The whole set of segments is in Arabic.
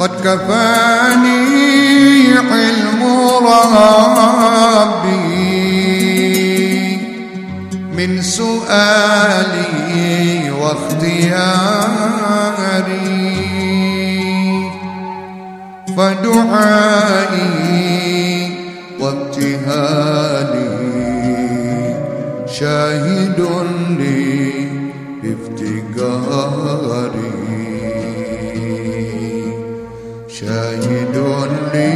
قد كفاني علم ربي. من سؤالي واختياري. فدعائي وابتهالي. شاهد لي بافتقاري. شاهد لي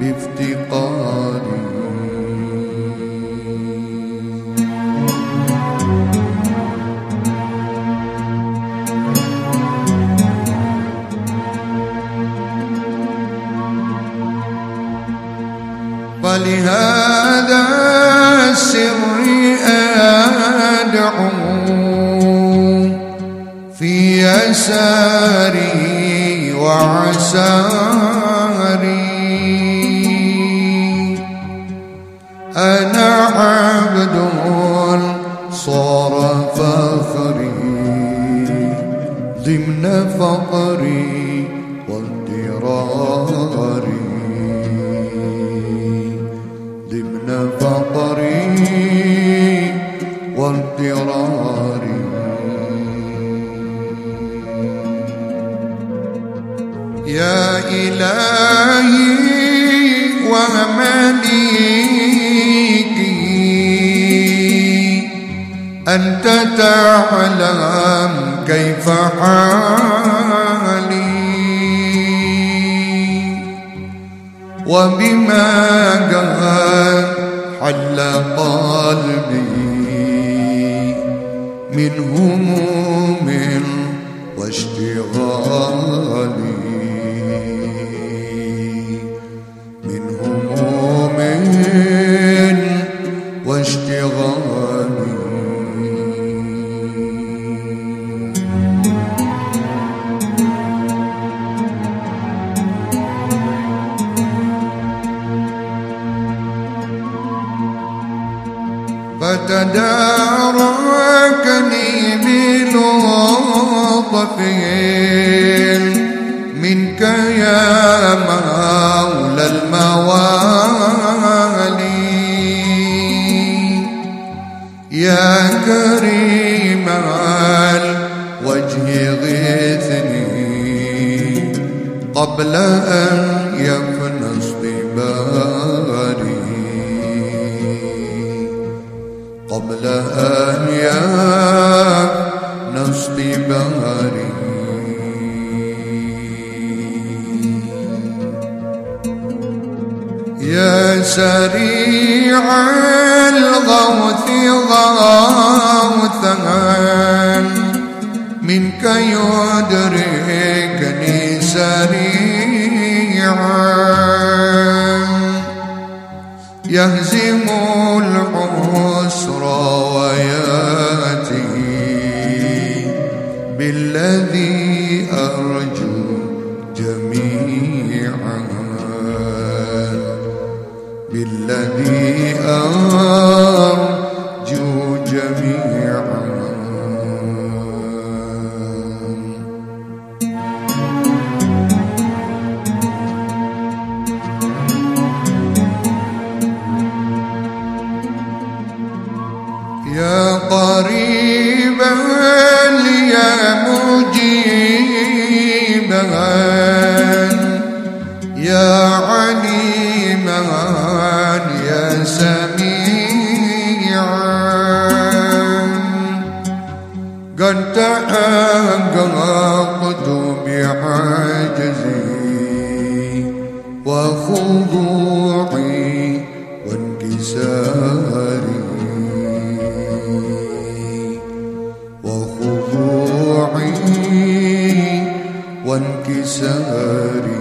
بافتقاري. فلهذا السر أدعو في يساري وعساري أنا عبد صار فخري ضمن فقري واضطراري ضمن فقري واضطراري إلهي أنت تعلم كيف حالي. وبما قد حل قلبي من هموم واشتغالي فتداركني بلطف منك يا مولى الموالي. يا كريم الوجه غثني. قبل أن يفنى سريع الغوث غوثا. منك يدركني سريعا. يهزم العسر ويأتي بالذي بالذي قد تحققت بعجزي وخضوعي وانكساري وخضوعي وانكساري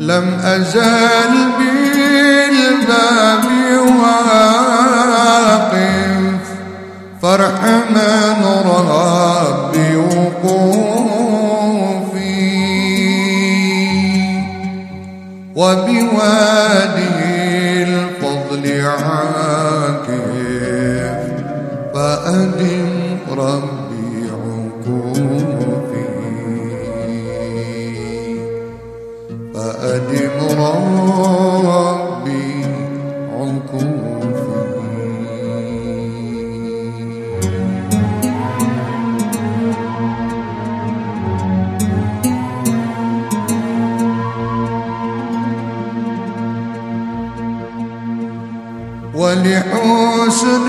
لم أزال بالباب واقف فارحمن ربي ولحسن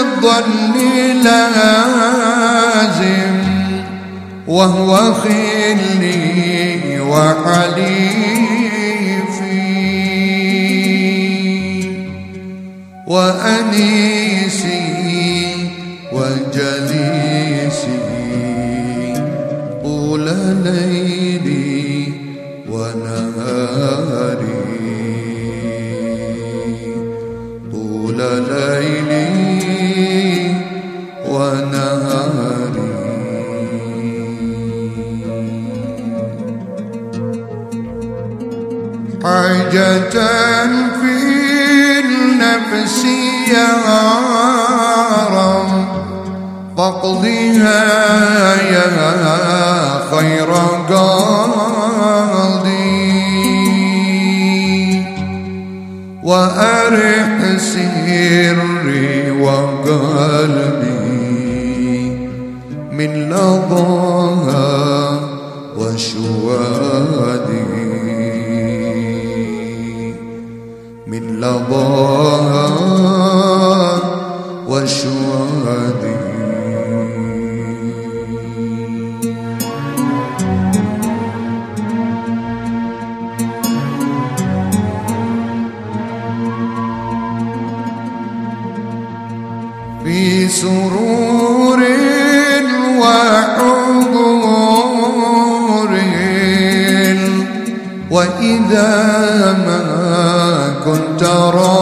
الظن لازم وهو خلي وحليفي. وأنيسي النفس يا رب فاقضها يا خير قاضي. وأرح سري وقلبي من لظاها وشوادي. من لظاها وإذا ما كنت راضي.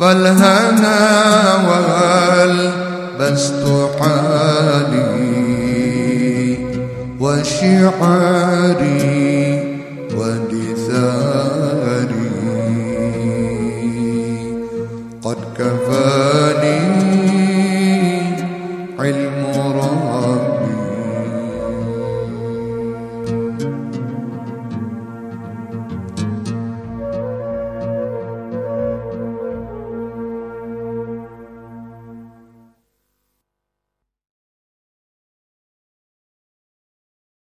فالهنا والبست حالي وشعاري ودثاري